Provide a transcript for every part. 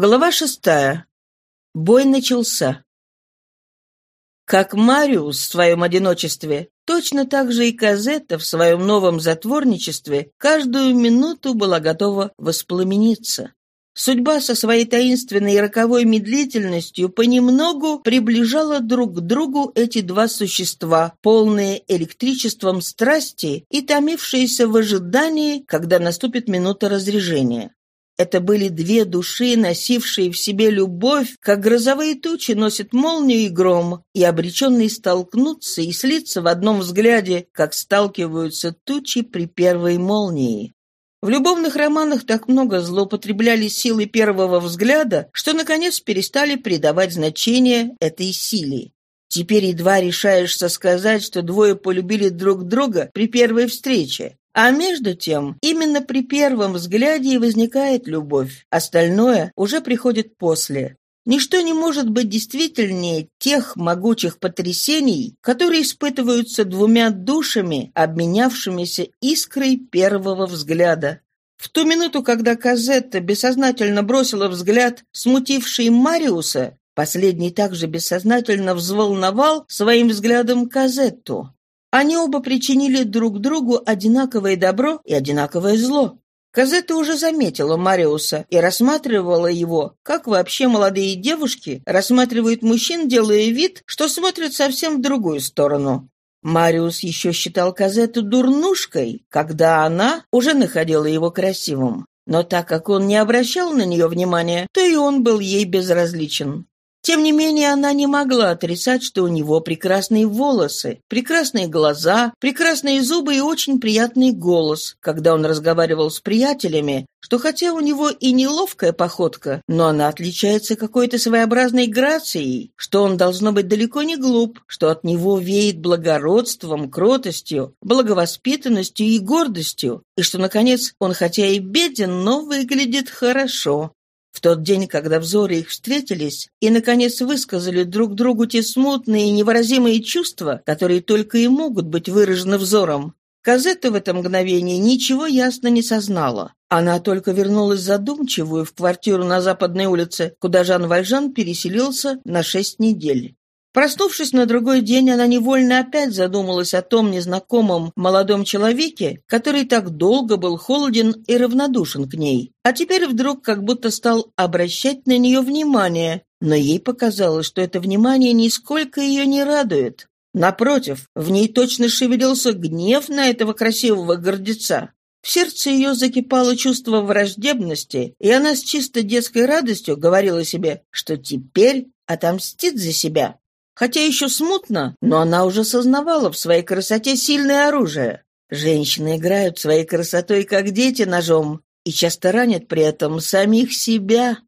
Глава шестая. Бой начался. Как Мариус в своем одиночестве, точно так же и Казетта в своем новом затворничестве каждую минуту была готова воспламениться. Судьба со своей таинственной и роковой медлительностью понемногу приближала друг к другу эти два существа, полные электричеством страсти и томившиеся в ожидании, когда наступит минута разрежения. Это были две души, носившие в себе любовь, как грозовые тучи носят молнию и гром, и обреченные столкнуться и слиться в одном взгляде, как сталкиваются тучи при первой молнии. В любовных романах так много злоупотребляли силы первого взгляда, что, наконец, перестали придавать значение этой силе. Теперь едва решаешься сказать, что двое полюбили друг друга при первой встрече. А между тем, именно при первом взгляде и возникает любовь. Остальное уже приходит после. Ничто не может быть действительнее тех могучих потрясений, которые испытываются двумя душами, обменявшимися искрой первого взгляда. В ту минуту, когда Казетта бессознательно бросила взгляд, смутивший Мариуса, последний также бессознательно взволновал своим взглядом Казетту. Они оба причинили друг другу одинаковое добро и одинаковое зло. Казетта уже заметила Мариуса и рассматривала его, как вообще молодые девушки рассматривают мужчин, делая вид, что смотрят совсем в другую сторону. Мариус еще считал Казетту дурнушкой, когда она уже находила его красивым. Но так как он не обращал на нее внимания, то и он был ей безразличен. Тем не менее, она не могла отрицать, что у него прекрасные волосы, прекрасные глаза, прекрасные зубы и очень приятный голос, когда он разговаривал с приятелями, что хотя у него и неловкая походка, но она отличается какой-то своеобразной грацией, что он должно быть далеко не глуп, что от него веет благородством, кротостью, благовоспитанностью и гордостью, и что, наконец, он хотя и беден, но выглядит хорошо. В тот день, когда взоры их встретились и, наконец, высказали друг другу те смутные и невыразимые чувства, которые только и могут быть выражены взором, Казетта в это мгновение ничего ясно не сознала. Она только вернулась задумчивую в квартиру на Западной улице, куда Жан Вальжан переселился на шесть недель. Проснувшись на другой день, она невольно опять задумалась о том незнакомом молодом человеке, который так долго был холоден и равнодушен к ней, а теперь вдруг как будто стал обращать на нее внимание, но ей показалось, что это внимание нисколько ее не радует. Напротив, в ней точно шевелился гнев на этого красивого гордеца. В сердце ее закипало чувство враждебности, и она с чисто детской радостью говорила себе, что теперь отомстит за себя. Хотя еще смутно, но она уже сознавала в своей красоте сильное оружие. Женщины играют своей красотой, как дети ножом, и часто ранят при этом самих себя.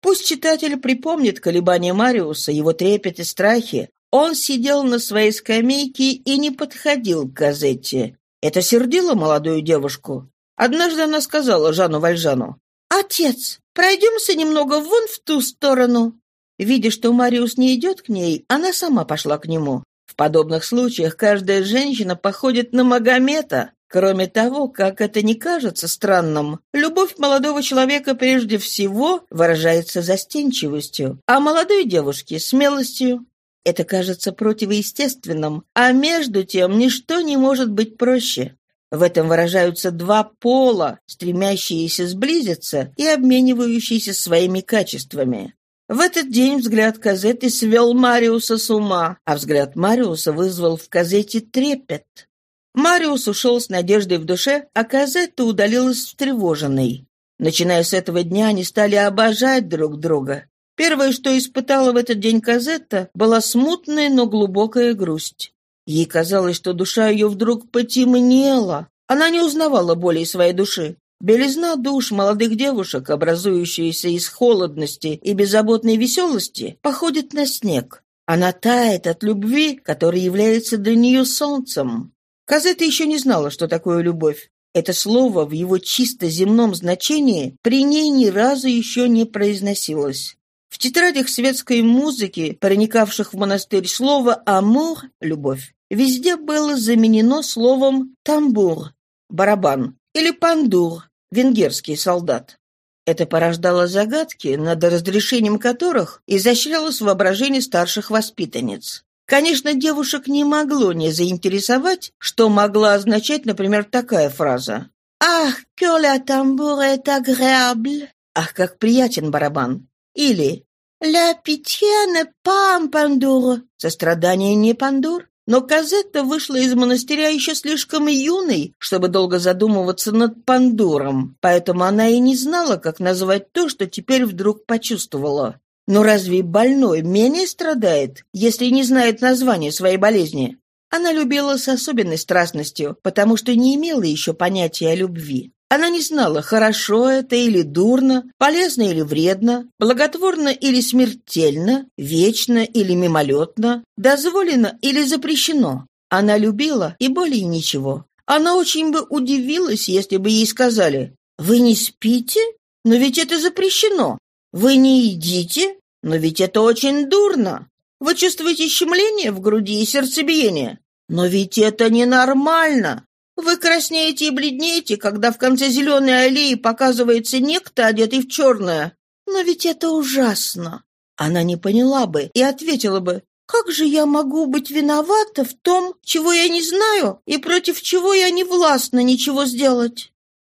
Пусть читатель припомнит колебания Мариуса, его трепет и страхи. Он сидел на своей скамейке и не подходил к газете. Это сердило молодую девушку. Однажды она сказала Жану Вальжану, «Отец, пройдемся немного вон в ту сторону». Видя, что Мариус не идет к ней, она сама пошла к нему. В подобных случаях каждая женщина походит на Магомета. Кроме того, как это не кажется странным, любовь молодого человека прежде всего выражается застенчивостью, а молодой девушке – смелостью. Это кажется противоестественным, а между тем ничто не может быть проще. В этом выражаются два пола, стремящиеся сблизиться и обменивающиеся своими качествами. В этот день взгляд Казеты свел Мариуса с ума, а взгляд Мариуса вызвал в Казете трепет. Мариус ушел с надеждой в душе, а Казетта удалилась встревоженной. Начиная с этого дня, они стали обожать друг друга. Первое, что испытала в этот день Казетта, была смутная, но глубокая грусть. Ей казалось, что душа ее вдруг потемнела. Она не узнавала более своей души. Белизна душ молодых девушек, образующаяся из холодности и беззаботной веселости, походит на снег. Она тает от любви, которая является для нее солнцем. Казета еще не знала, что такое любовь. Это слово в его чисто земном значении при ней ни разу еще не произносилось. В тетрадях светской музыки, проникавших в монастырь слово «амур» — «любовь», везде было заменено словом «тамбур» — «барабан», или пандур, венгерский солдат. Это порождало загадки, над разрешением которых изощрялось воображение старших воспитанниц. Конечно, девушек не могло не заинтересовать, что могла означать, например, такая фраза. «Ах, la tambour est agréable!» «Ах, как приятен барабан!» Или «La pitié n'est pas un pandour!» «Сострадание не пандур?» Но Казетта вышла из монастыря еще слишком юной, чтобы долго задумываться над Пандуром, поэтому она и не знала, как назвать то, что теперь вдруг почувствовала. Но разве больной менее страдает, если не знает название своей болезни? Она любила с особенной страстностью, потому что не имела еще понятия о любви. Она не знала, хорошо это или дурно, полезно или вредно, благотворно или смертельно, вечно или мимолетно, дозволено или запрещено. Она любила и более ничего. Она очень бы удивилась, если бы ей сказали «Вы не спите? Но ведь это запрещено. Вы не едите? Но ведь это очень дурно. Вы чувствуете щемление в груди и сердцебиение? Но ведь это ненормально. Вы краснеете и бледнеете, когда в конце зеленой аллеи показывается некто, одетый в черное. Но ведь это ужасно. Она не поняла бы и ответила бы, «Как же я могу быть виновата в том, чего я не знаю и против чего я не властна ничего сделать?»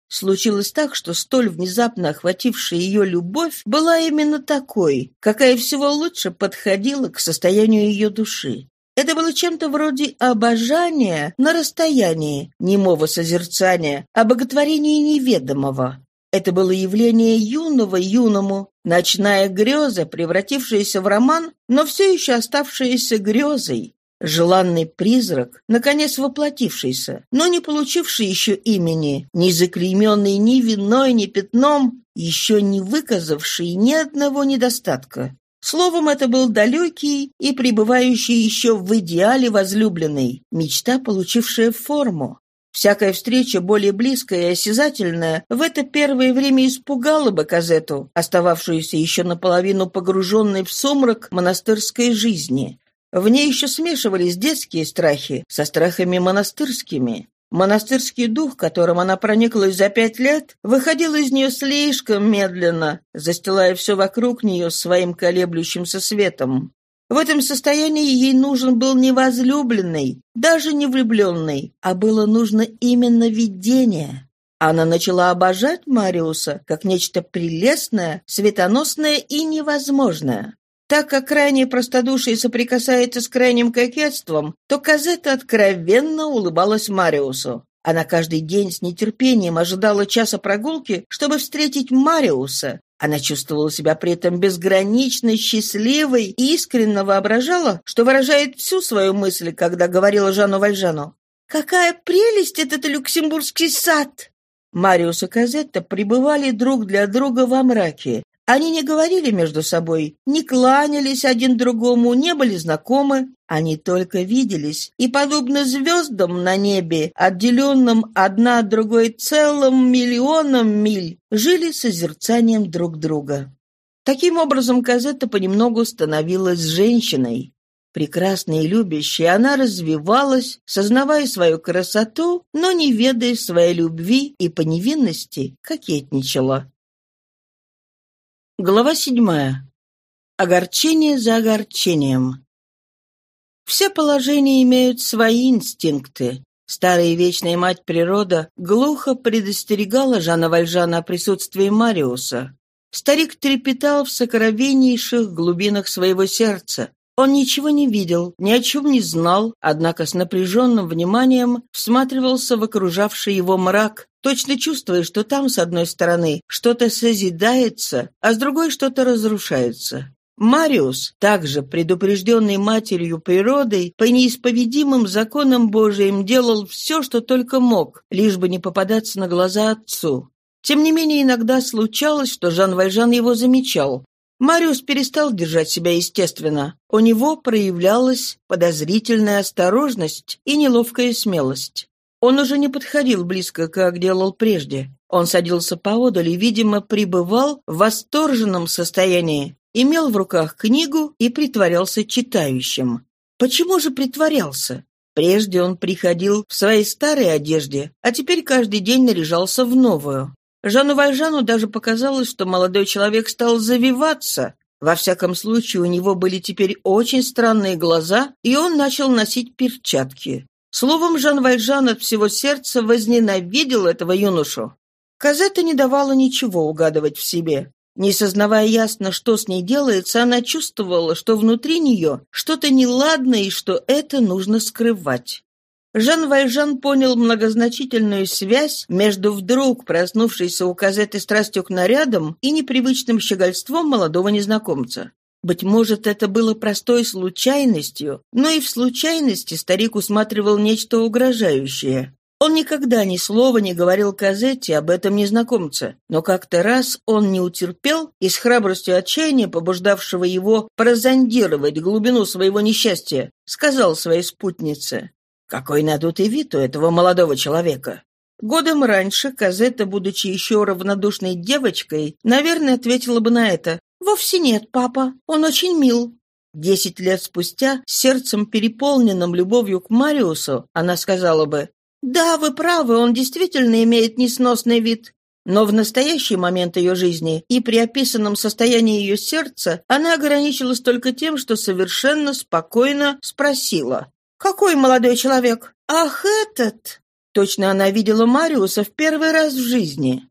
Случилось так, что столь внезапно охватившая ее любовь была именно такой, какая всего лучше подходила к состоянию ее души. Это было чем-то вроде обожания на расстоянии, немого созерцания, обоготворения неведомого. Это было явление юного юному, ночная греза, превратившаяся в роман, но все еще оставшаяся грезой. Желанный призрак, наконец воплотившийся, но не получивший еще имени, не заклейменный ни виной, ни пятном, еще не выказавший ни одного недостатка. Словом, это был далекий и пребывающий еще в идеале возлюбленный, мечта, получившая форму. Всякая встреча более близкая и осязательная в это первое время испугала бы Казету, остававшуюся еще наполовину погруженной в сумрак монастырской жизни. В ней еще смешивались детские страхи со страхами монастырскими. Монастырский дух, которым она прониклась за пять лет, выходил из нее слишком медленно, застилая все вокруг нее своим колеблющимся светом. В этом состоянии ей нужен был не возлюбленный, даже не влюбленный, а было нужно именно видение. Она начала обожать Мариуса как нечто прелестное, светоносное и невозможное. Так как крайнее простодушие соприкасается с крайним кокетством, то Казетта откровенно улыбалась Мариусу. Она каждый день с нетерпением ожидала часа прогулки, чтобы встретить Мариуса. Она чувствовала себя при этом безгранично счастливой и искренне воображала, что выражает всю свою мысль, когда говорила Жану Вальжану. «Какая прелесть этот люксембургский сад!» Мариус и Казетта пребывали друг для друга во мраке, они не говорили между собой, не кланялись один другому, не были знакомы. Они только виделись, и, подобно звездам на небе, отделенным одна от другой целым миллионом миль, жили созерцанием друг друга. Таким образом, Казетта понемногу становилась женщиной. Прекрасная и любящая, она развивалась, сознавая свою красоту, но не ведая своей любви и по невинности кокетничала. Глава седьмая. Огорчение за огорчением. Все положения имеют свои инстинкты. Старая вечная мать природа глухо предостерегала Жана Вальжана о присутствии Мариуса. Старик трепетал в сокровеннейших глубинах своего сердца. Он ничего не видел, ни о чем не знал, однако с напряженным вниманием всматривался в окружавший его мрак, точно чувствуя, что там, с одной стороны, что-то созидается, а с другой что-то разрушается. Мариус, также предупрежденный матерью природой, по неисповедимым законам Божиим делал все, что только мог, лишь бы не попадаться на глаза отцу. Тем не менее, иногда случалось, что Жан Вальжан его замечал. Мариус перестал держать себя естественно. У него проявлялась подозрительная осторожность и неловкая смелость. Он уже не подходил близко, как делал прежде. Он садился поодаль и, видимо, пребывал в восторженном состоянии, имел в руках книгу и притворялся читающим. Почему же притворялся? Прежде он приходил в своей старой одежде, а теперь каждый день наряжался в новую. Жану Вальжану даже показалось, что молодой человек стал завиваться. Во всяком случае, у него были теперь очень странные глаза, и он начал носить перчатки. Словом, Жан Вальжан от всего сердца возненавидел этого юношу. Казета не давала ничего угадывать в себе. Не сознавая ясно, что с ней делается, она чувствовала, что внутри нее что-то неладное и что это нужно скрывать. Жан Вальжан понял многозначительную связь между вдруг проснувшейся у Казеты страстью к нарядам и непривычным щегольством молодого незнакомца. Быть может, это было простой случайностью, но и в случайности старик усматривал нечто угрожающее. Он никогда ни слова не говорил Казетте об этом незнакомце, но как-то раз он не утерпел и с храбростью отчаяния, побуждавшего его прозондировать глубину своего несчастья, сказал своей спутнице, «Какой надутый вид у этого молодого человека!» Годом раньше Казетта, будучи еще равнодушной девочкой, наверное, ответила бы на это «Вовсе нет, папа, он очень мил». Десять лет спустя, сердцем переполненным любовью к Мариусу, она сказала бы да, вы правы, он действительно имеет несносный вид. Но в настоящий момент ее жизни и при описанном состоянии ее сердца она ограничилась только тем, что совершенно спокойно спросила. «Какой молодой человек?» «Ах, этот!» Точно она видела Мариуса в первый раз в жизни.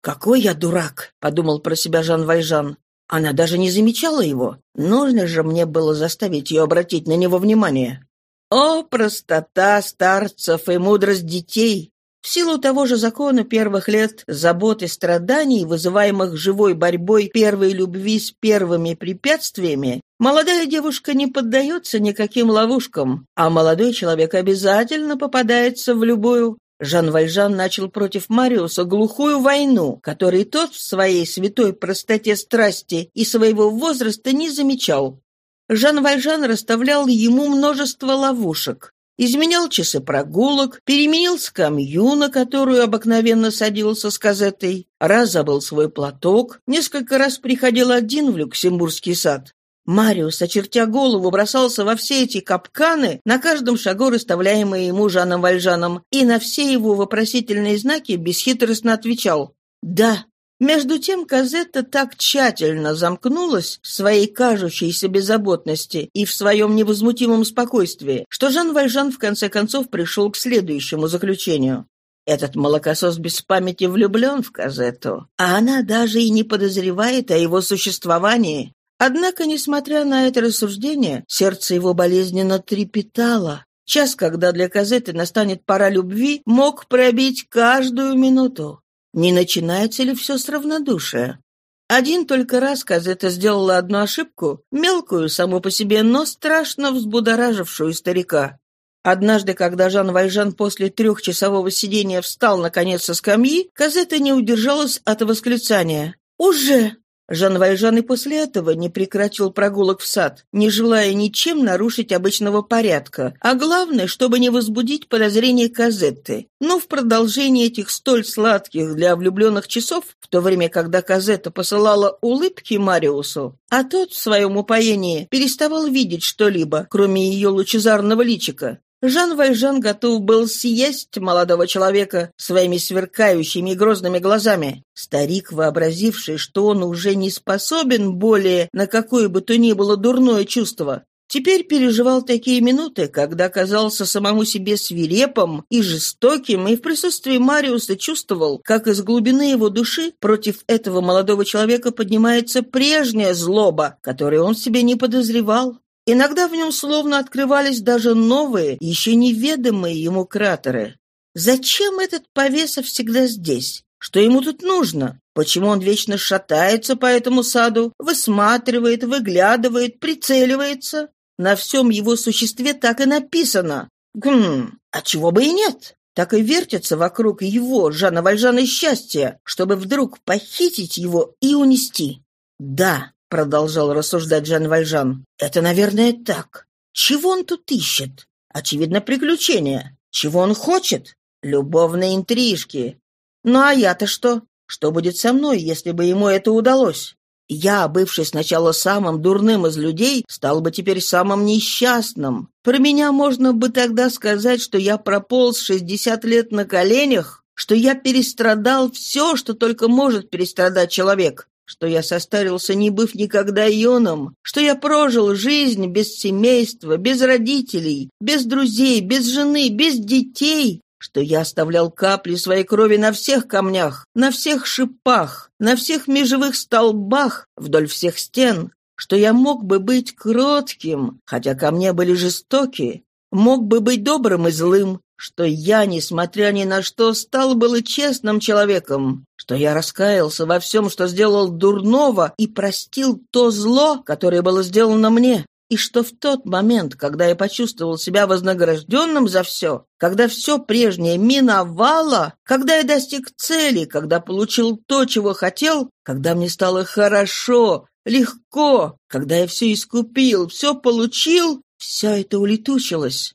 «Какой я дурак!» — подумал про себя Жан Вальжан. Она даже не замечала его. Нужно же мне было заставить ее обратить на него внимание. О, простота старцев и мудрость детей! В силу того же закона первых лет забот и страданий, вызываемых живой борьбой первой любви с первыми препятствиями, молодая девушка не поддается никаким ловушкам, а молодой человек обязательно попадается в любую. Жан Вальжан начал против Мариуса глухую войну, которой тот в своей святой простоте страсти и своего возраста не замечал. Жан Вальжан расставлял ему множество ловушек. Изменял часы прогулок, переменил скамью, на которую обыкновенно садился с казетой, раз забыл свой платок, несколько раз приходил один в Люксембургский сад. Мариус, очертя голову, бросался во все эти капканы, на каждом шагу расставляемые ему Жаном Вальжаном, и на все его вопросительные знаки бесхитростно отвечал «Да, между тем Казетта так тщательно замкнулась в своей кажущейся беззаботности и в своем невозмутимом спокойствии, что Жан Вальжан в конце концов пришел к следующему заключению. Этот молокосос без памяти влюблен в Казетту, а она даже и не подозревает о его существовании. Однако, несмотря на это рассуждение, сердце его болезненно трепетало. Час, когда для Казетты настанет пора любви, мог пробить каждую минуту. Не начинается ли все с равнодушия? Один только раз Казета сделала одну ошибку, мелкую саму по себе, но страшно взбудоражившую старика. Однажды, когда Жан Вальжан после трехчасового сидения встал наконец со скамьи, Казета не удержалась от восклицания. «Уже!» Жан Вальжан и после этого не прекратил прогулок в сад, не желая ничем нарушить обычного порядка, а главное, чтобы не возбудить подозрения Казетты. Но в продолжении этих столь сладких для влюбленных часов, в то время, когда Казетта посылала улыбки Мариусу, а тот в своем упоении переставал видеть что-либо, кроме ее лучезарного личика, Жан Вальжан готов был съесть молодого человека своими сверкающими и грозными глазами. Старик, вообразивший, что он уже не способен более на какое бы то ни было дурное чувство, теперь переживал такие минуты, когда казался самому себе свирепым и жестоким, и в присутствии Мариуса чувствовал, как из глубины его души против этого молодого человека поднимается прежняя злоба, которую он себе не подозревал. Иногда в нем словно открывались даже новые, еще неведомые ему кратеры. Зачем этот повеса всегда здесь? Что ему тут нужно? Почему он вечно шатается по этому саду, высматривает, выглядывает, прицеливается? На всем его существе так и написано. Гм, а чего бы и нет? Так и вертится вокруг его, Жана Вальжана, счастья, чтобы вдруг похитить его и унести. Да, продолжал рассуждать Жан Вальжан. «Это, наверное, так. Чего он тут ищет? Очевидно, приключения. Чего он хочет? Любовные интрижки. Ну а я-то что? Что будет со мной, если бы ему это удалось? Я, бывший сначала самым дурным из людей, стал бы теперь самым несчастным. Про меня можно бы тогда сказать, что я прополз шестьдесят лет на коленях, что я перестрадал все, что только может перестрадать человек, что я состарился, не быв никогда юным, что я прожил жизнь без семейства, без родителей, без друзей, без жены, без детей, что я оставлял капли своей крови на всех камнях, на всех шипах, на всех межевых столбах, вдоль всех стен, что я мог бы быть кротким, хотя ко мне были жестокие, мог бы быть добрым и злым, что я, несмотря ни на что, стал было честным человеком, что я раскаялся во всем, что сделал дурного, и простил то зло, которое было сделано мне, и что в тот момент, когда я почувствовал себя вознагражденным за все, когда все прежнее миновало, когда я достиг цели, когда получил то, чего хотел, когда мне стало хорошо, легко, когда я все искупил, все получил, все это улетучилось.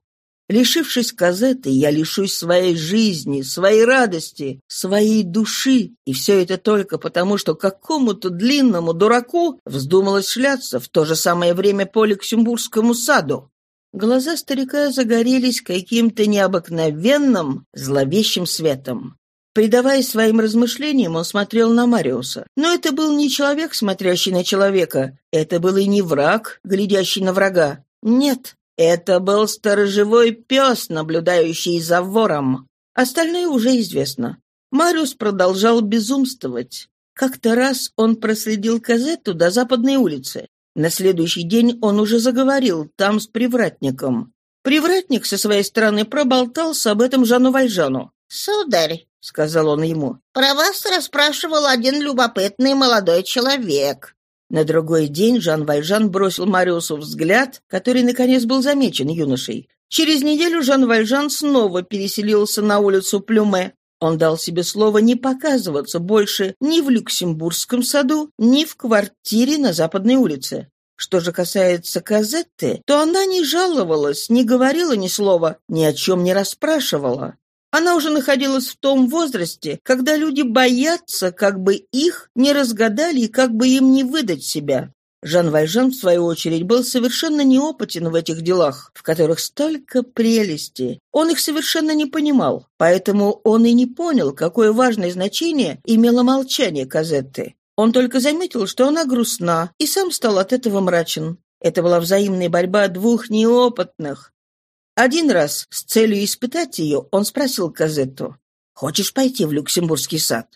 Лишившись Казеты, я лишусь своей жизни, своей радости, своей души. И все это только потому, что какому-то длинному дураку вздумалось шляться в то же самое время по Люксембургскому саду. Глаза старика загорелись каким-то необыкновенным, зловещим светом. Предаваясь своим размышлениям, он смотрел на Мариуса. Но это был не человек, смотрящий на человека. Это был и не враг, глядящий на врага. Нет, это был сторожевой пес, наблюдающий за вором. Остальное уже известно. Мариус продолжал безумствовать. Как-то раз он проследил Казетту до Западной улицы. На следующий день он уже заговорил там с привратником. Привратник со своей стороны проболтался об этом Жану Вальжану. «Сударь», — сказал он ему, — «про вас расспрашивал один любопытный молодой человек. На другой день Жан Вальжан бросил Мариусу взгляд, который, наконец, был замечен юношей. Через неделю Жан Вальжан снова переселился на улицу Плюме. Он дал себе слово не показываться больше ни в Люксембургском саду, ни в квартире на Западной улице. Что же касается Казетты, то она не жаловалась, не говорила ни слова, ни о чем не расспрашивала. Она уже находилась в том возрасте, когда люди боятся, как бы их не разгадали и как бы им не выдать себя. Жан Вальжан, в свою очередь, был совершенно неопытен в этих делах, в которых столько прелести. Он их совершенно не понимал, поэтому он и не понял, какое важное значение имело молчание Казетты. Он только заметил, что она грустна, и сам стал от этого мрачен. Это была взаимная борьба двух неопытных, один раз, с целью испытать ее, он спросил Казетту, «Хочешь пойти в Люксембургский сад?»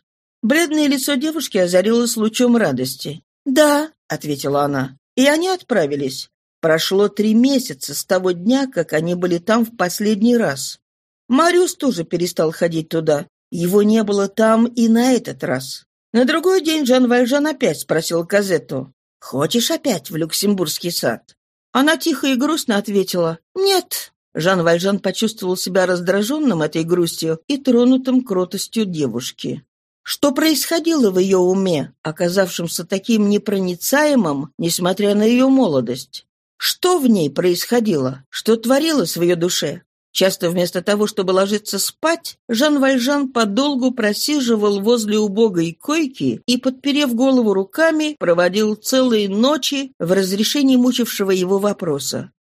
Бледное лицо девушки озарилось лучом радости. «Да», — ответила она, — и они отправились. Прошло три месяца с того дня, как они были там в последний раз. Мариус тоже перестал ходить туда. Его не было там и на этот раз. На другой день Жан Вальжан опять спросил Казетту, «Хочешь опять в Люксембургский сад?» Она тихо и грустно ответила, «Нет, Жан Вальжан почувствовал себя раздраженным этой грустью и тронутым кротостью девушки. Что происходило в ее уме, оказавшемся таким непроницаемым, несмотря на ее молодость? Что в ней происходило? Что творилось в ее душе? Часто вместо того, чтобы ложиться спать, Жан Вальжан подолгу просиживал возле убогой койки и, подперев голову руками, проводил целые ночи в разрешении мучившего его вопроса.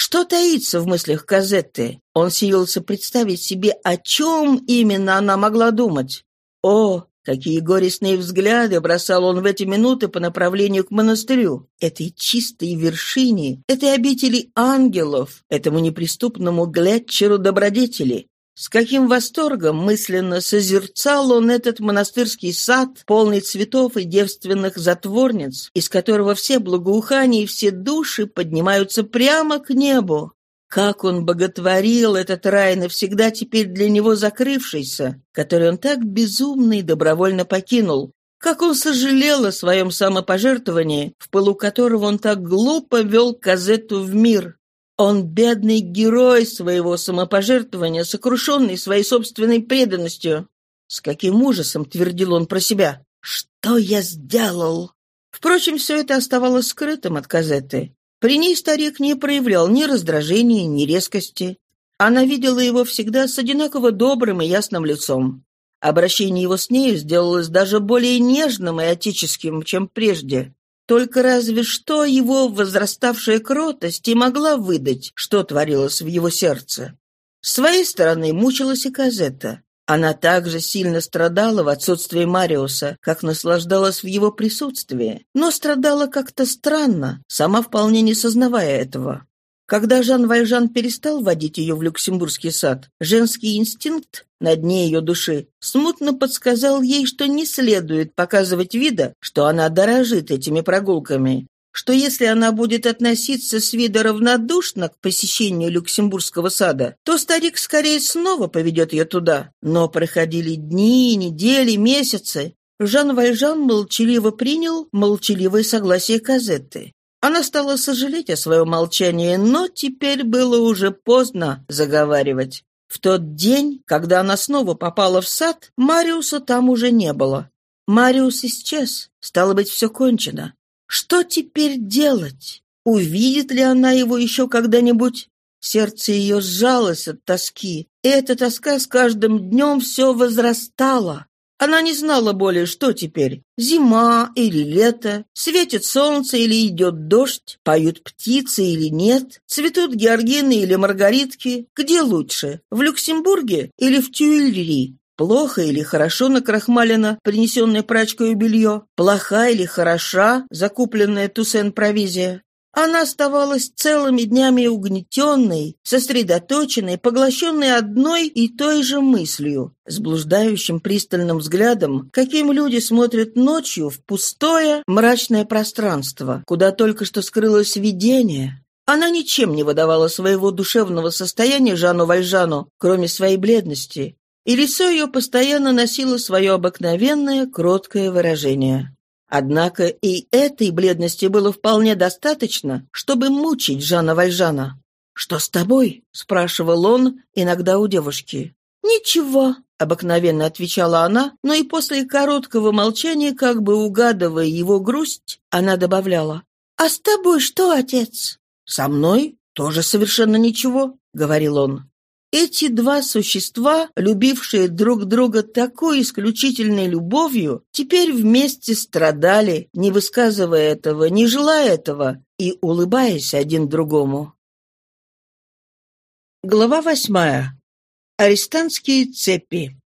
Что таится в мыслях Казетты? Он силился представить себе, о чем именно она могла думать. О, какие горестные взгляды бросал он в эти минуты по направлению к монастырю, этой чистой вершине, этой обители ангелов, этому неприступному глядчеру добродетели. С каким восторгом мысленно созерцал он этот монастырский сад, полный цветов и девственных затворниц, из которого все благоухания и все души поднимаются прямо к небу. Как он боготворил этот рай, навсегда теперь для него закрывшийся, который он так безумно и добровольно покинул. Как он сожалел о своем самопожертвовании, в пылу которого он так глупо вел Казетту в мир. Он бедный герой своего самопожертвования, сокрушенный своей собственной преданностью. С каким ужасом твердил он про себя. «Что я сделал?» Впрочем, все это оставалось скрытым от Казетты. При ней старик не проявлял ни раздражения, ни резкости. Она видела его всегда с одинаково добрым и ясным лицом. Обращение его с нею сделалось даже более нежным и отеческим, чем прежде. Только разве что его возраставшая кротость и могла выдать, что творилось в его сердце. С своей стороны мучилась и Казетта. Она также сильно страдала в отсутствии Мариуса, как наслаждалась в его присутствии, но страдала как-то странно, сама вполне не сознавая этого. Когда Жан Вальжан перестал водить ее в Люксембургский сад, женский инстинкт на дне ее души смутно подсказал ей, что не следует показывать вида, что она дорожит этими прогулками, что если она будет относиться с вида равнодушно к посещению Люксембургского сада, то старик скорее снова поведет ее туда. Но проходили дни, недели, месяцы. Жан Вальжан молчаливо принял молчаливое согласие Казетты. Она стала сожалеть о своем молчании, но теперь было уже поздно заговаривать. В тот день, когда она снова попала в сад, Мариуса там уже не было. Мариус исчез. Стало быть, все кончено. Что теперь делать? Увидит ли она его еще когда-нибудь? Сердце ее сжалось от тоски. И эта тоска с каждым днем все возрастала. Она не знала более, что теперь. Зима или лето, светит солнце или идет дождь, поют птицы или нет, цветут георгины или маргаритки. Где лучше, в Люксембурге или в Тюильри? Плохо или хорошо накрахмалено принесенное прачкой белье? Плоха или хороша закупленная Туссен провизия? Она оставалась целыми днями угнетенной, сосредоточенной, поглощенной одной и той же мыслью, с блуждающим пристальным взглядом, каким люди смотрят ночью в пустое, мрачное пространство, куда только что скрылось видение. Она ничем не выдавала своего душевного состояния Жану Вальжану, кроме своей бледности, и лицо ее постоянно носило свое обыкновенное, кроткое выражение. Однако и этой бледности было вполне достаточно, чтобы мучить Жана Вальжана. «Что с тобой?» — спрашивал он иногда у девушки. «Ничего», — обыкновенно отвечала она, но и после короткого молчания, как бы угадывая его грусть, она добавляла. «А с тобой что, отец?» «Со мной тоже совершенно ничего», — говорил он. Эти два существа, любившие друг друга такой исключительной любовью, теперь вместе страдали, не высказывая этого, не желая этого и улыбаясь один другому. Глава восьмая. Арестантские цепи.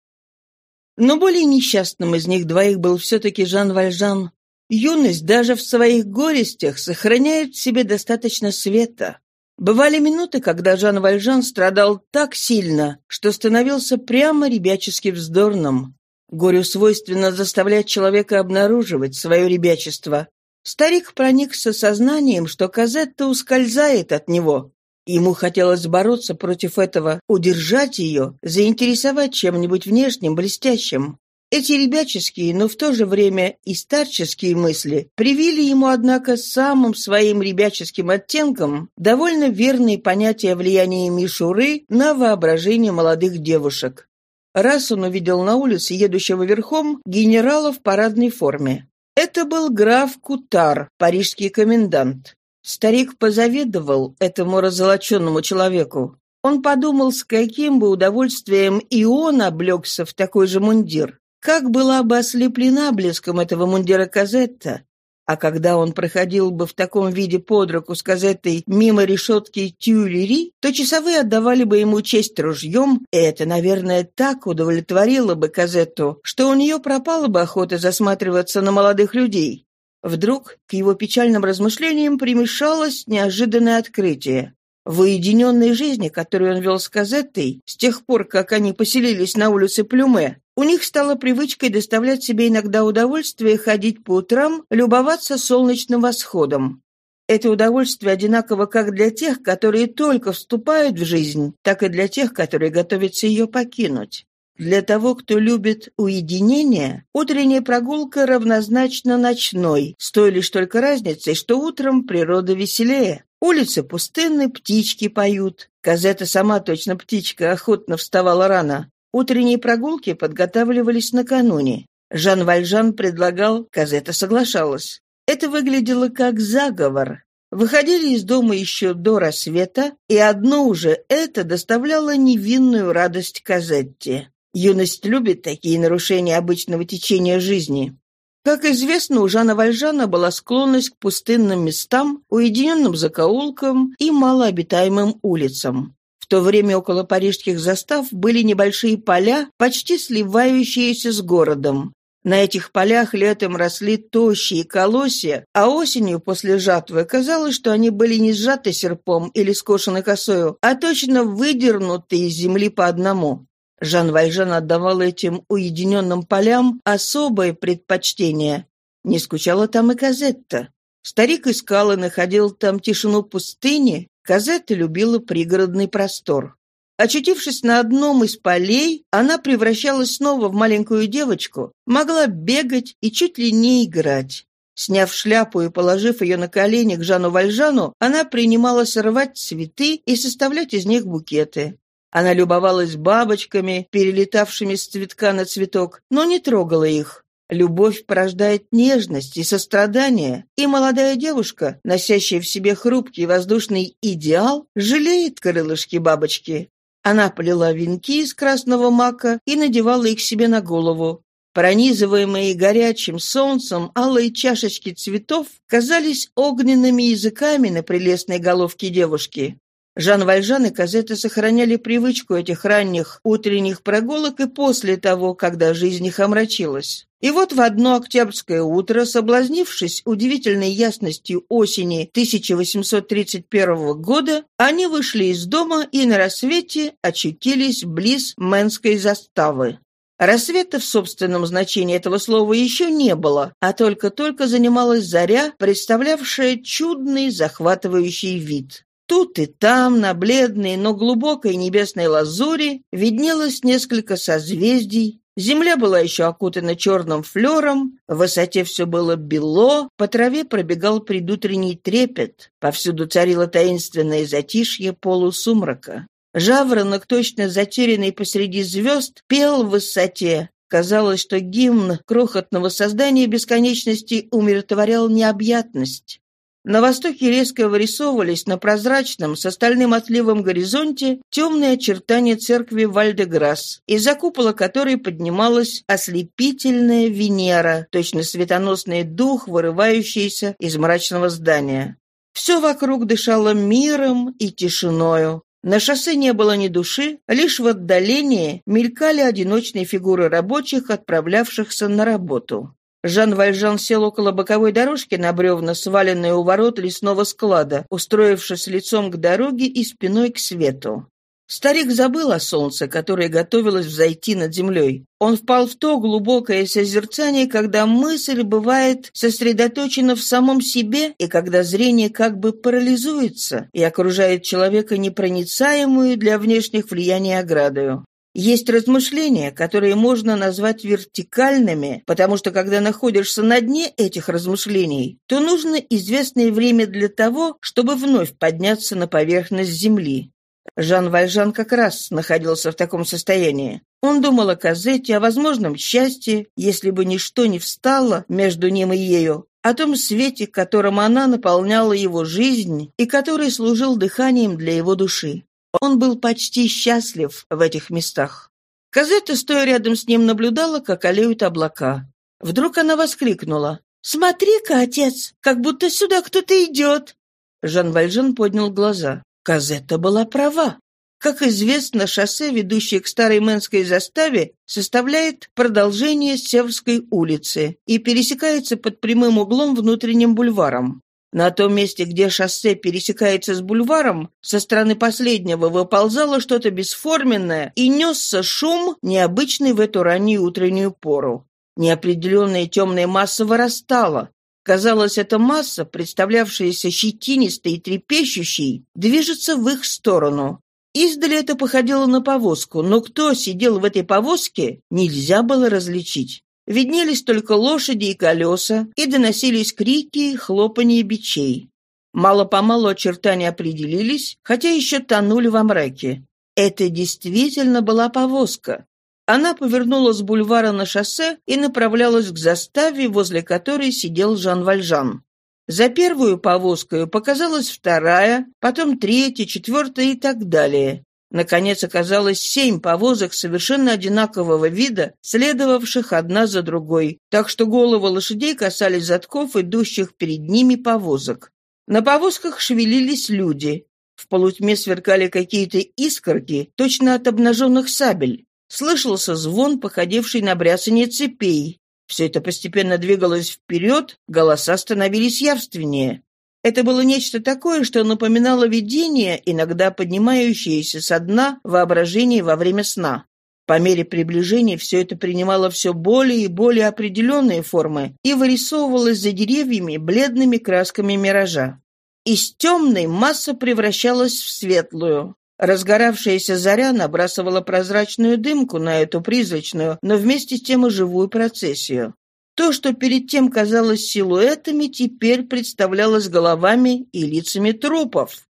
Но более несчастным из них двоих был все-таки Жан Вальжан. Юность даже в своих горестях сохраняет в себе достаточно света. Бывали минуты, когда Жан Вальжан страдал так сильно, что становился прямо ребячески вздорным. Горю свойственно заставлять человека обнаруживать свое ребячество. Старик проникся сознанием, что Казетта ускользает от него. Ему хотелось бороться против этого, удержать ее, заинтересовать чем-нибудь внешним, блестящим. Эти ребяческие, но в то же время и старческие мысли привили ему, однако, самым своим ребяческим оттенком довольно верные понятия влияния Мишуры на воображение молодых девушек. Раз он увидел на улице едущего верхом генерала в парадной форме. Это был граф Кутар, парижский комендант. Старик позавидовал этому разолоченному человеку. Он подумал, с каким бы удовольствием и он облегся в такой же мундир. Как была бы ослеплена блеском этого мундира Казетта, а когда он проходил бы в таком виде под руку с Казеттой мимо решетки Тюлери, то часовые отдавали бы ему честь ружьем, и это, наверное, так удовлетворило бы Казетту, что у нее пропала бы охота засматриваться на молодых людей. Вдруг к его печальным размышлениям примешалось неожиданное открытие. В уединенной жизни, которую он вел с Казеттой, с тех пор, как они поселились на улице Плюме, у них стало привычкой доставлять себе иногда удовольствие ходить по утрам, любоваться солнечным восходом. Это удовольствие одинаково как для тех, которые только вступают в жизнь, так и для тех, которые готовятся ее покинуть. Для того, кто любит уединение, утренняя прогулка равнозначна ночной, с той лишь только разницей, что утром природа веселее. Улицы пустынны, птички поют. Казета сама точно птичка охотно вставала рано. Утренние прогулки подготавливались накануне. Жан Вальжан предлагал, Казета соглашалась. Это выглядело как заговор. Выходили из дома еще до рассвета, и одно уже это доставляло невинную радость Казетте. Юность любит такие нарушения обычного течения жизни. Как известно, у Жана Вальжана была склонность к пустынным местам, уединенным закоулкам и малообитаемым улицам то время около парижских застав были небольшие поля, почти сливающиеся с городом. На этих полях летом росли тощие колосья, а осенью после жатвы казалось, что они были не сжаты серпом или скошены косою, а точно выдернуты из земли по одному. Жан Вальжан отдавал этим уединенным полям особое предпочтение. Не скучала там и Казетта. Старик искал и находил там тишину пустыни, Казетта любила пригородный простор. Очутившись на одном из полей, она превращалась снова в маленькую девочку, могла бегать и чуть ли не играть. Сняв шляпу и положив ее на колени к Жану Вальжану, она принималась рвать цветы и составлять из них букеты. Она любовалась бабочками, перелетавшими с цветка на цветок, но не трогала их. Любовь порождает нежность и сострадание, и молодая девушка, носящая в себе хрупкий воздушный идеал, жалеет крылышки бабочки. Она плела венки из красного мака и надевала их себе на голову. Пронизываемые горячим солнцем алые чашечки цветов казались огненными языками на прелестной головке девушки. Жан Вальжан и Казетта сохраняли привычку этих ранних утренних прогулок и после того, когда жизнь их омрачилась. И вот в одно октябрьское утро, соблазнившись удивительной ясностью осени 1831 года, они вышли из дома и на рассвете очутились близ Мэнской заставы. Рассвета в собственном значении этого слова еще не было, а только-только занималась заря, представлявшая чудный захватывающий вид. Тут и там, на бледной, но глубокой небесной лазури, виднелось несколько созвездий, Земля была еще окутана черным флером, в высоте все было бело, по траве пробегал предутренний трепет, повсюду царило таинственное затишье полусумрака. Жаворонок, точно затерянный посреди звезд, пел в высоте. Казалось, что гимн крохотного создания бесконечности умиротворял необъятность. На востоке резко вырисовывались на прозрачном с остальным отливом горизонте темные очертания церкви Вальдеграсс, из-за купола которой поднималась ослепительная Венера, точно светоносный дух, вырывающийся из мрачного здания. Все вокруг дышало миром и тишиною. На шоссе не было ни души, лишь в отдалении мелькали одиночные фигуры рабочих, отправлявшихся на работу. Жан Вальжан сел около боковой дорожки на бревна, сваленные у ворот лесного склада, устроившись лицом к дороге и спиной к свету. Старик забыл о солнце, которое готовилось взойти над землей. Он впал в то глубокое созерцание, когда мысль бывает сосредоточена в самом себе, и когда зрение как бы парализуется и окружает человека непроницаемую для внешних влияний оградою. Есть размышления, которые можно назвать вертикальными, потому что когда находишься на дне этих размышлений, то нужно известное время для того, чтобы вновь подняться на поверхность Земли. Жан Вальжан как раз находился в таком состоянии. Он думал о Казете, о возможном счастье, если бы ничто не встало между ним и ею, о том свете, которым она наполняла его жизнь и который служил дыханием для его души. Он был почти счастлив в этих местах. Казетта, стоя рядом с ним, наблюдала, как олеют облака. Вдруг она воскликнула. «Смотри-ка, отец, как будто сюда кто-то идет!» Жан Вальжан поднял глаза. Казетта была права. Как известно, шоссе, ведущее к Старой Мэнской заставе, составляет продолжение Северской улицы и пересекается под прямым углом внутренним бульваром. На том месте, где шоссе пересекается с бульваром, со стороны последнего выползало что-то бесформенное и несся шум, необычный в эту раннюю утреннюю пору. Неопределенная темная масса вырастала. Казалось, эта масса, представлявшаяся щетинистой и трепещущей, движется в их сторону. Издали это походило на повозку, но кто сидел в этой повозке, нельзя было различить. Виднелись только лошади и колеса, и доносились крики хлопанье бичей. Мало-помалу очертания определились, хотя еще тонули во мраке. Это действительно была повозка. Она повернула с бульвара на шоссе и направлялась к заставе, возле которой сидел Жан Вальжан. За первую повозкой показалась вторая, потом третья, четвертая и так далее. Наконец оказалось семь повозок совершенно одинакового вида, следовавших одна за другой, так что головы лошадей касались задков, идущих перед ними повозок. На повозках шевелились люди. В полутьме сверкали какие-то искорки, точно от обнаженных сабель. Слышался звон, походивший на бряцание цепей. Все это постепенно двигалось вперед, голоса становились явственнее. Это было нечто такое, что напоминало видение, иногда поднимающееся со дна воображения во время сна. По мере приближения все это принимало все более и более определенные формы и вырисовывалось за деревьями бледными красками миража. Из темной масса превращалась в светлую. Разгоравшаяся заря набрасывала прозрачную дымку на эту призрачную, но вместе с тем и живую процессию. То, что перед тем казалось силуэтами, теперь представлялось головами и лицами трупов.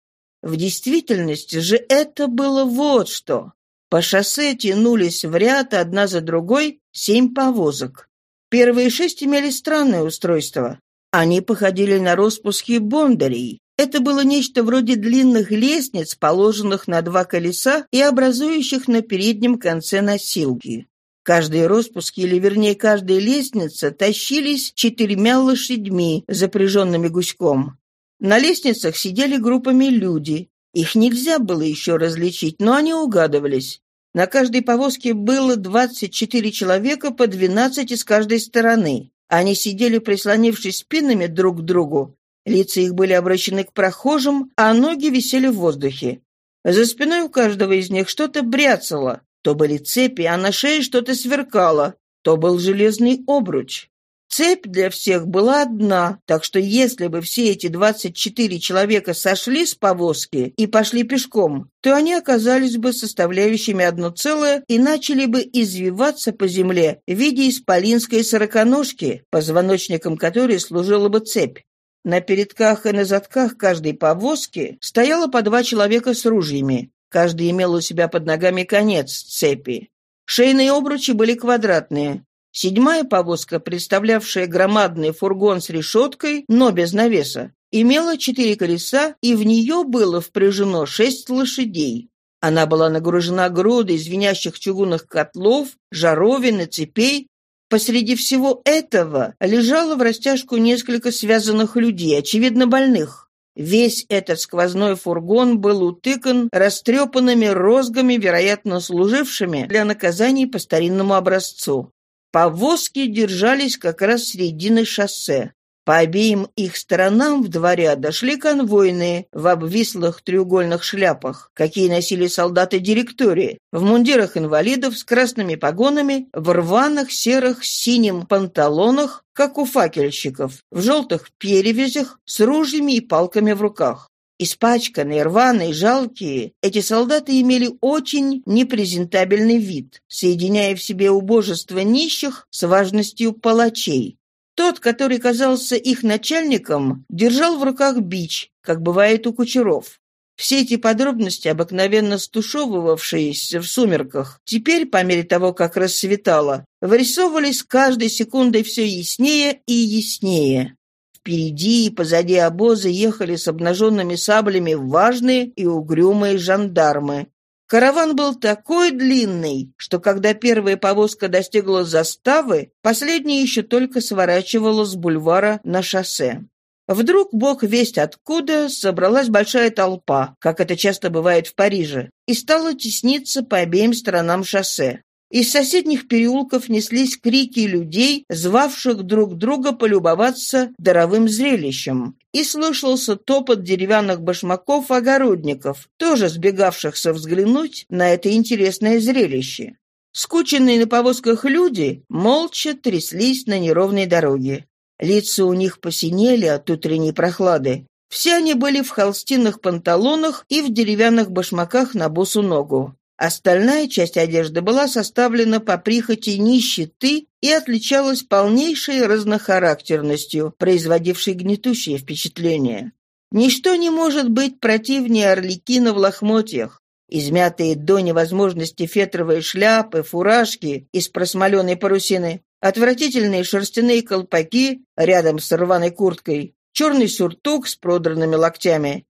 В действительности же это было вот что. По шоссе тянулись в ряд одна за другой семь повозок. Первые шесть имели странное устройство. Они походили на распуски бондарей. Это было нечто вроде длинных лестниц, положенных на два колеса и образующих на переднем конце носилки. Каждые распуски, или вернее каждая лестница, тащились четырьмя лошадьми, запряженными гуськом. На лестницах сидели группами люди. Их нельзя было еще различить, но они угадывались. На каждой повозке было 24 человека по 12 с каждой стороны. Они сидели, прислонившись спинами друг к другу. Лица их были обращены к прохожим, а ноги висели в воздухе. За спиной у каждого из них что-то бряцало. То были цепи, а на шее что-то сверкало. То был железный обруч. Цепь для всех была одна, так что если бы все эти 24 человека сошли с повозки и пошли пешком, то они оказались бы составляющими одно целое и начали бы извиваться по земле в виде исполинской сороконожки, позвоночником которой служила бы цепь. На передках и на задках каждой повозки стояло по два человека с ружьями. Каждый имел у себя под ногами конец цепи. Шейные обручи были квадратные. Седьмая повозка, представлявшая громадный фургон с решеткой, но без навеса, имела четыре колеса, и в нее было впряжено шесть лошадей. Она была нагружена грудой звенящих чугунных котлов, жаровин и цепей. Посреди всего этого лежало в растяжку несколько связанных людей, очевидно больных. Весь этот сквозной фургон был утыкан растрепанными розгами, вероятно, служившими для наказаний по старинному образцу. Повозки держались как раз середины шоссе. По обеим их сторонам в два ряда шли конвойные в обвислых треугольных шляпах, какие носили солдаты директории, в мундирах инвалидов с красными погонами, в рваных серых синим панталонах, как у факельщиков, в желтых перевязях с ружьями и палками в руках. Испачканные, рваные, жалкие, эти солдаты имели очень непрезентабельный вид, соединяя в себе убожество нищих с важностью палачей. Тот, который казался их начальником, держал в руках бич, как бывает у кучеров. Все эти подробности, обыкновенно стушевывавшиеся в сумерках, теперь, по мере того, как рассветало, вырисовывались каждой секундой все яснее и яснее. Впереди и позади обоза ехали с обнаженными саблями важные и угрюмые жандармы, Караван был такой длинный, что когда первая повозка достигла заставы, последняя еще только сворачивала с бульвара на шоссе. Вдруг, бог весть откуда, собралась большая толпа, как это часто бывает в Париже, и стала тесниться по обеим сторонам шоссе. Из соседних переулков неслись крики людей, звавших друг друга полюбоваться даровым зрелищем. И слышался топот деревянных башмаков огородников, тоже сбегавшихся взглянуть на это интересное зрелище. Скученные на повозках люди молча тряслись на неровной дороге. Лица у них посинели от утренней прохлады. Все они были в холстинных панталонах и в деревянных башмаках на босу ногу. Остальная часть одежды была составлена по прихоти нищеты и отличалась полнейшей разнохарактерностью, производившей гнетущее впечатление. Ничто не может быть противнее орликина в лохмотьях. Измятые до невозможности фетровые шляпы, фуражки из просмоленной парусины, отвратительные шерстяные колпаки рядом с рваной курткой, черный сюртук с продранными локтями,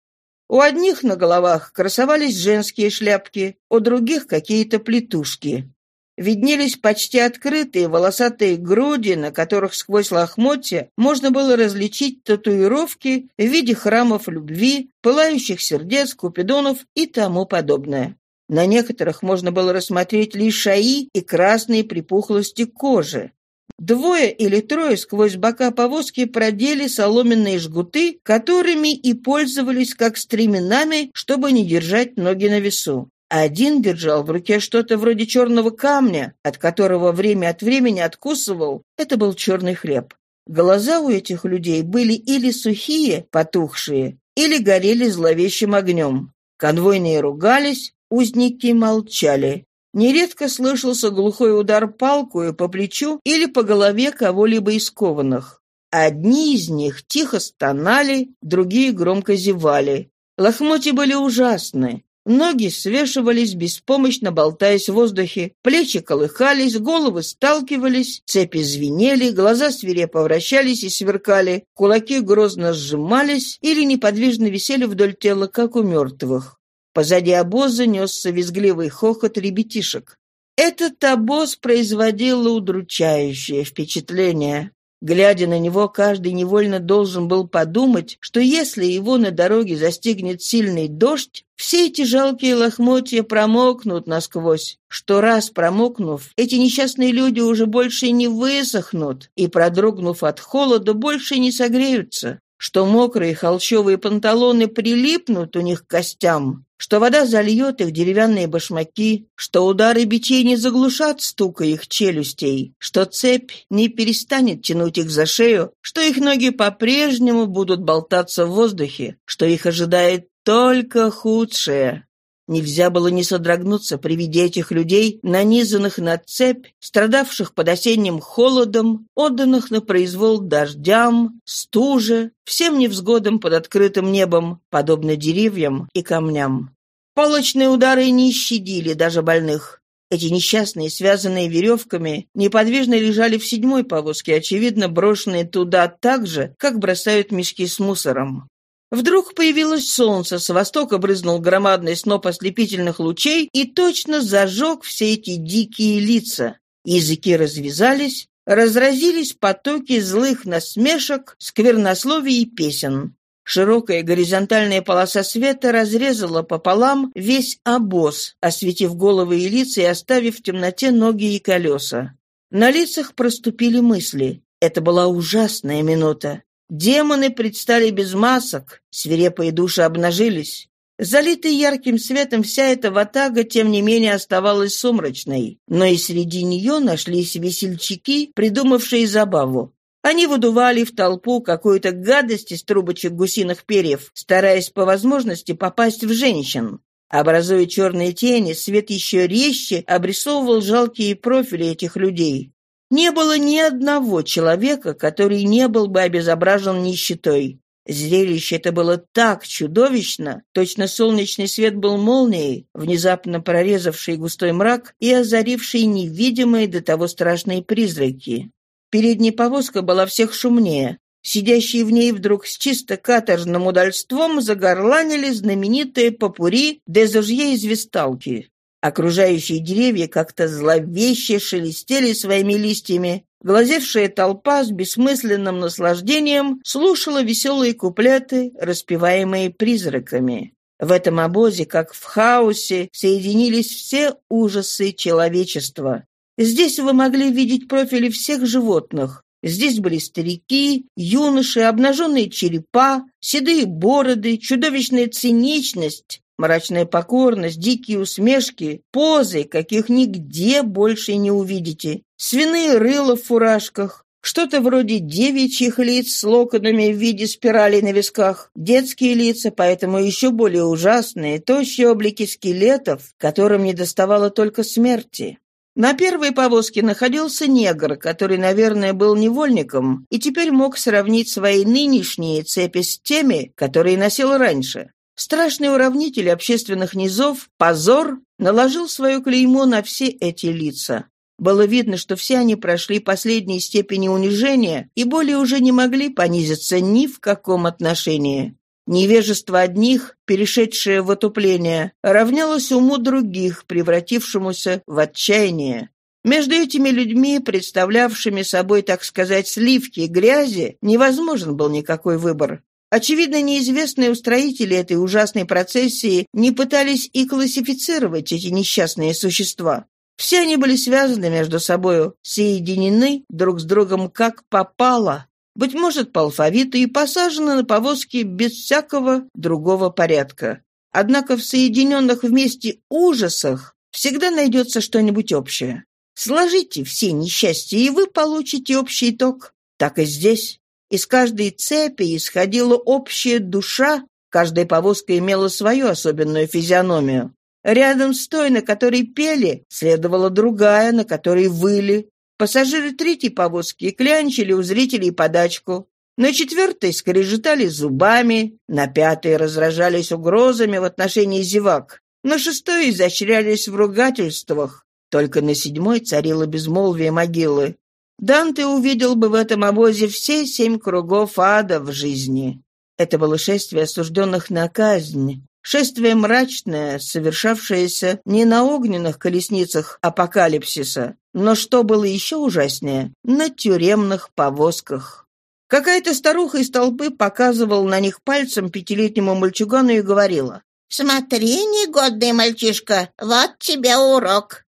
у одних на головах красовались женские шляпки, у других какие-то плетушки. виднелись почти открытые волосатые груди, на которых сквозь лохмотья можно было различить татуировки в виде храмов любви, пылающих сердец, купидонов и тому подобное. На некоторых можно было рассмотреть лишаи и красные припухлости кожи. Двое или трое сквозь бока повозки продели соломенные жгуты, которыми и пользовались как стременами, чтобы не держать ноги на весу. Один держал в руке что-то вроде черного камня, от которого время от времени откусывал. Это был черный хлеб. Глаза у этих людей были или сухие, потухшие, или горели зловещим огнем. Конвойные ругались, узники молчали. Нередко слышался глухой удар палкою по плечу или по голове кого-либо из кованых. Одни из них тихо стонали, другие громко зевали. Лохмотья были ужасны. Ноги свешивались, беспомощно болтаясь в воздухе, плечи колыхались, головы сталкивались, цепи звенели, глаза свирепо вращались и сверкали, кулаки грозно сжимались или неподвижно висели вдоль тела, как у мертвых. Позади обоза несся визгливый хохот ребятишек. Этот обоз производил удручающее впечатление. Глядя на него, каждый невольно должен был подумать, что если его на дороге застигнет сильный дождь, все эти жалкие лохмотья промокнут насквозь, что раз промокнув, эти несчастные люди уже больше не высохнут и, продрогнув от холода, больше не согреются что мокрые холщовые панталоны прилипнут у них к костям, что вода зальет их деревянные башмаки, что удары бичей не заглушат стука их челюстей, что цепь не перестанет тянуть их за шею, что их ноги по-прежнему будут болтаться в воздухе, что их ожидает только худшее. Нельзя было не содрогнуться при виде этих людей, нанизанных на цепь, страдавших под осенним холодом, отданных на произвол дождям, стуже, всем невзгодам под открытым небом, подобно деревьям и камням. Палочные удары не щадили даже больных. Эти несчастные, связанные веревками, неподвижно лежали в седьмой повозке, очевидно, брошенные туда так же, как бросают мешки с мусором. Вдруг появилось солнце, с востока брызнул громадный сноп ослепительных лучей и точно зажег все эти дикие лица. Языки развязались, разразились потоки злых насмешек, сквернословий и песен. Широкая горизонтальная полоса света разрезала пополам весь обоз, осветив головы и лица и оставив в темноте ноги и колеса. На лицах проступили мысли. Это была ужасная минута. Демоны предстали без масок, свирепые души обнажились. Залитая ярким светом, вся эта ватага, тем не менее, оставалась сумрачной. Но и среди нее нашлись весельчаки, придумавшие забаву. Они выдували в толпу какую-то гадость из трубочек гусиных перьев, стараясь по возможности попасть в женщин. Образуя черные тени, свет еще резче обрисовывал жалкие профили этих людей. Не было ни одного человека, который не был бы обезображен нищетой. Зрелище это было так чудовищно, точно солнечный свет был молнией, внезапно прорезавший густой мрак и озаривший невидимые до того страшные призраки. Передняя повозка была всех шумнее. Сидящие в ней вдруг с чисто каторжным удальством загорланили знаменитые попури «Дезожье из Весталки». Окружающие деревья как-то зловеще шелестели своими листьями. Глазевшая толпа с бессмысленным наслаждением слушала веселые куплеты, распеваемые призраками. В этом обозе, как в хаосе, соединились все ужасы человечества. Здесь вы могли видеть профили всех животных. Здесь были старики, юноши, обнаженные черепа, седые бороды, чудовищная циничность, Мрачная покорность, дикие усмешки, позы, каких нигде больше не увидите. Свиные рыла в фуражках, что-то вроде девичьих лиц с локонами в виде спиралей на висках, детские лица, поэтому еще более ужасные, тощие облики скелетов, которым не доставало только смерти. На первой повозке находился негр, который, наверное, был невольником и теперь мог сравнить свои нынешние цепи с теми, которые носил раньше. Страшный уравнитель общественных низов, позор, наложил свое клеймо на все эти лица. Было видно, что все они прошли последние степени унижения и более уже не могли понизиться ни в каком отношении. Невежество одних, перешедшее в отупление, равнялось уму других, превратившемуся в отчаяние. Между этими людьми, представлявшими собой, так сказать, сливки грязи, невозможен был никакой выбор. Очевидно, неизвестные устроители этой ужасной процессии не пытались и классифицировать эти несчастные существа. Все они были связаны между собою, соединены друг с другом как попало, быть может, по алфавиту и посажены на повозки без всякого другого порядка. Однако в соединенных вместе ужасах всегда найдется что-нибудь общее. Сложите все несчастья, и вы получите общий итог. Так и здесь. Из каждой цепи исходила общая душа, каждая повозка имела свою особенную физиономию. Рядом с той, на которой пели, следовала другая, на которой выли. Пассажиры третьей повозки клянчили у зрителей подачку. На четвертой скрежетали зубами, на пятой разражались угрозами в отношении зевак, на шестой изощрялись в ругательствах, только на седьмой царило безмолвие могилы. Данте увидел бы в этом обозе все семь кругов ада в жизни. Это было шествие осужденных на казнь, шествие мрачное, совершавшееся не на огненных колесницах апокалипсиса, но, что было еще ужаснее, на тюремных повозках. Какая-то старуха из толпы показывала на них пальцем пятилетнему мальчугану и говорила, «Смотри, негодный мальчишка, вот тебе урок.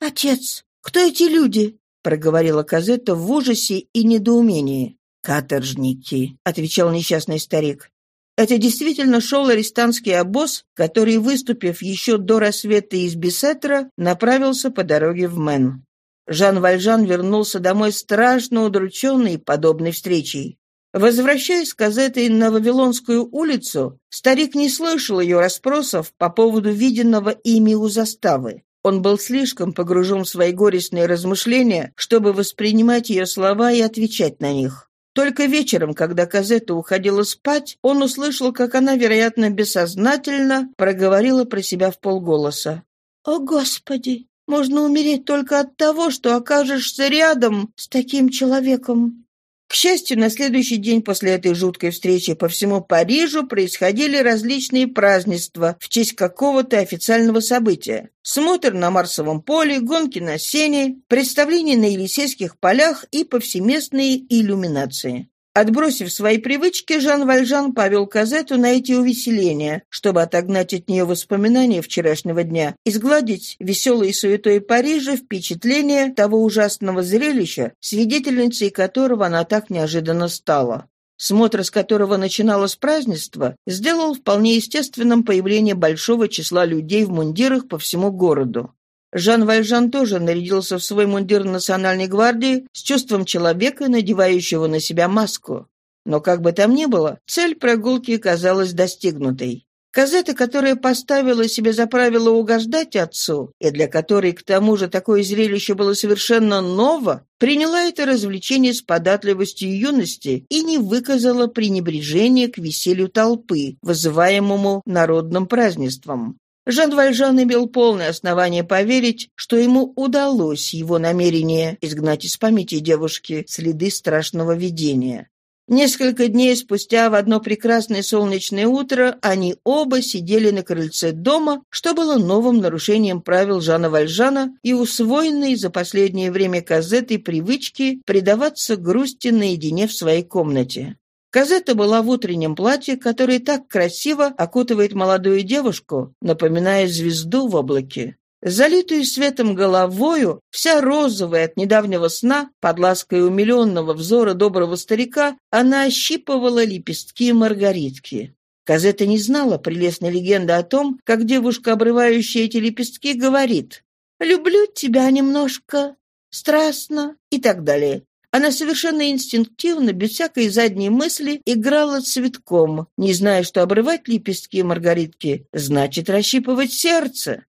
«Отец, кто эти люди?» — проговорила Казетта в ужасе и недоумении. «Каторжники», — отвечал несчастный старик. Это действительно шел арестантский обоз, который, выступив еще до рассвета из Бесетра, направился по дороге в Мэн. Жан Вальжан вернулся домой страшно удрученный подобной встречей. Возвращаясь с Казетой на Вавилонскую улицу, старик не слышал ее расспросов по поводу виденного ими у заставы. Он был слишком погружен в свои горестные размышления, чтобы воспринимать ее слова и отвечать на них. Только вечером, когда Казета уходила спать, он услышал, как она, вероятно, бессознательно проговорила про себя в полголоса. «О, Господи! Можно умереть только от того, что окажешься рядом с таким человеком. К счастью, на следующий день после этой жуткой встречи по всему Парижу происходили различные празднества в честь какого-то официального события. Смотр на Марсовом поле, гонки на сене, представления на Елисейских полях и повсеместные иллюминации. Отбросив свои привычки, Жан Вальжан повел Казету на эти увеселения, чтобы отогнать от нее воспоминания вчерашнего дня и сгладить веселые суетой Парижа впечатление того ужасного зрелища, свидетельницей которого она так неожиданно стала. Смотр, с которого начиналось празднество, сделал вполне естественным появление большого числа людей в мундирах по всему городу. Жан Вальжан тоже нарядился в свой мундир национальной гвардии с чувством человека, надевающего на себя маску. Но как бы там ни было, цель прогулки казалась достигнутой. Казета, которая поставила себе за правило угождать отцу, и для которой к тому же такое зрелище было совершенно ново, приняла это развлечение с податливостью юности и не выказала пренебрежения к веселью толпы, вызываемому народным празднеством. Жан Вальжан имел полное основание поверить, что ему удалось его намерение изгнать из памяти девушки следы страшного видения. Несколько дней спустя в одно прекрасное солнечное утро они оба сидели на крыльце дома, что было новым нарушением правил Жана Вальжана и усвоенной за последнее время казетой привычки предаваться грусти наедине в своей комнате. Казета была в утреннем платье, которое так красиво окутывает молодую девушку, напоминая звезду в облаке. Залитую светом головою, вся розовая от недавнего сна, под лаской умиленного взора доброго старика, она ощипывала лепестки маргаритки. Казета не знала прелестной легенды о том, как девушка, обрывающая эти лепестки, говорит «люблю тебя немножко», страстно и так далее. Она совершенно инстинктивно, без всякой задней мысли, играла цветком, не зная, что обрывать лепестки маргаритки значит расщипывать сердце.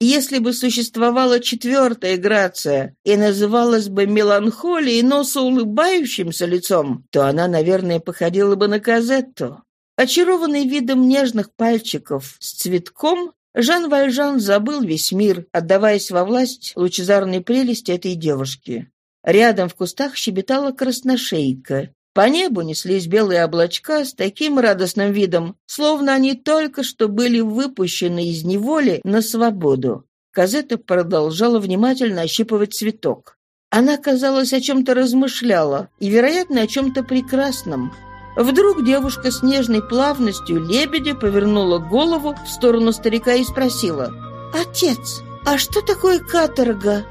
Если бы существовала четвертая грация и называлась бы меланхолией, но с улыбающимся лицом, то она, наверное, походила бы на Казетту. Очарованный видом нежных пальчиков с цветком, Жан Вальжан забыл весь мир, отдаваясь во власть лучезарной прелести этой девушки. Рядом в кустах щебетала красношейка. По небу неслись белые облачка с таким радостным видом, словно они только что были выпущены из неволи на свободу. Казета продолжала внимательно ощипывать цветок. Она, казалось, о чем-то размышляла, и, вероятно, о чем-то прекрасном. Вдруг девушка с нежной плавностью лебедя повернула голову в сторону старика и спросила. «Отец, а что такое каторга?»